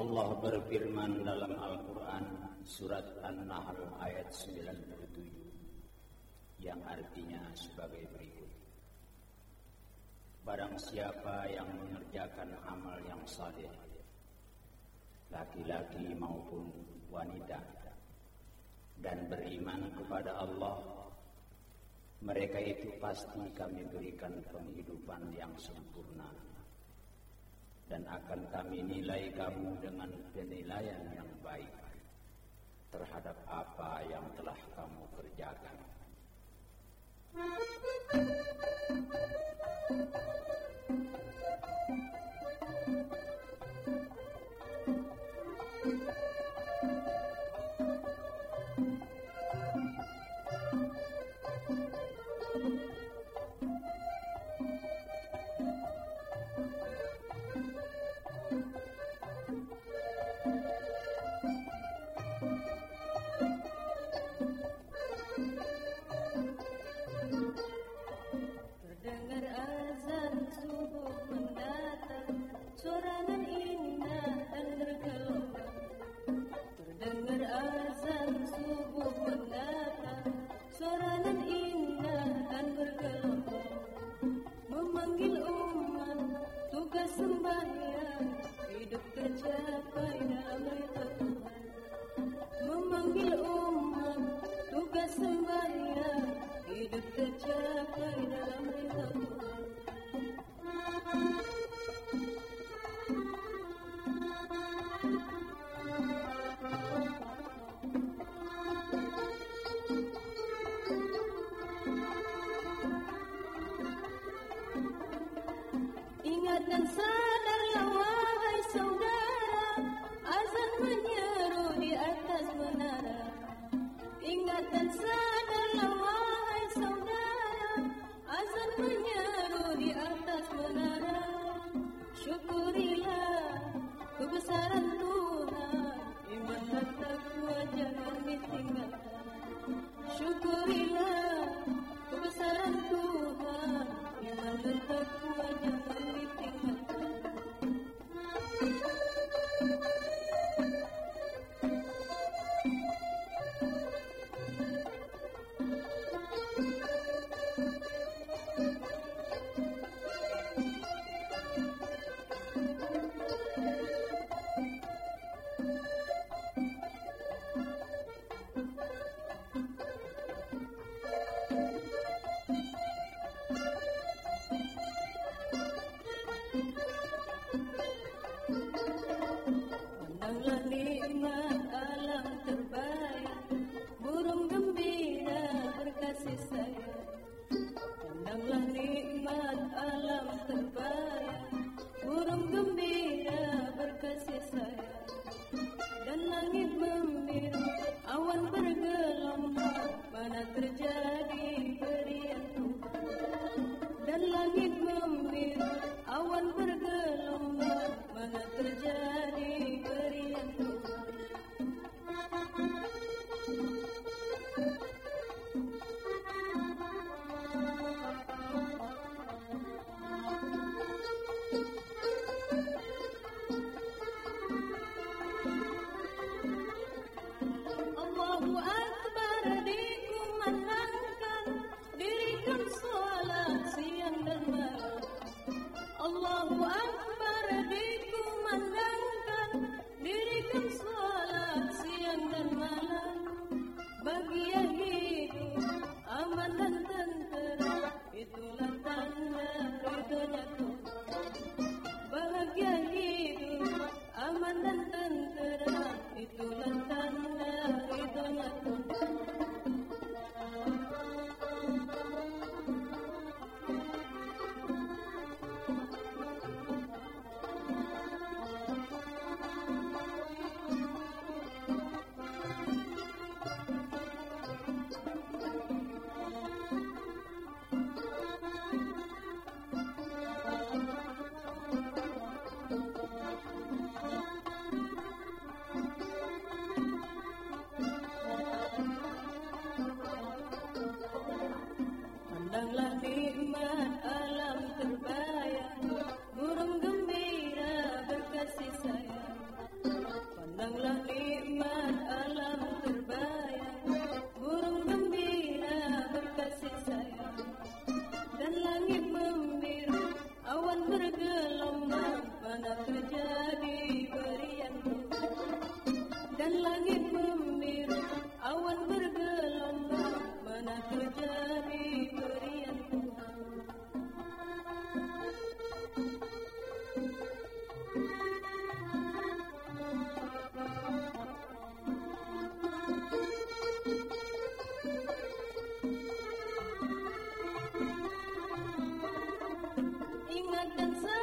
Allah berfirman dalam Al-Quran surat An-Nahl ayat 97 yang artinya sebagai berikut. Barang siapa yang mengerjakan amal yang saleh, laki-laki maupun wanita, dan beriman kepada Allah, mereka itu pasti kami berikan penghidupan yang sempurna dan akan kami nilai kamu dengan penilaian yang baik terhadap apa yang telah kamu kerjakan. tanah menjadi perianku. Dan langit membiru awan bergelombang mana terjadi perianku. Ingatkan saya